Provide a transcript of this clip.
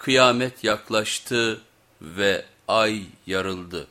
Kıyamet yaklaştı ve ay yarıldı.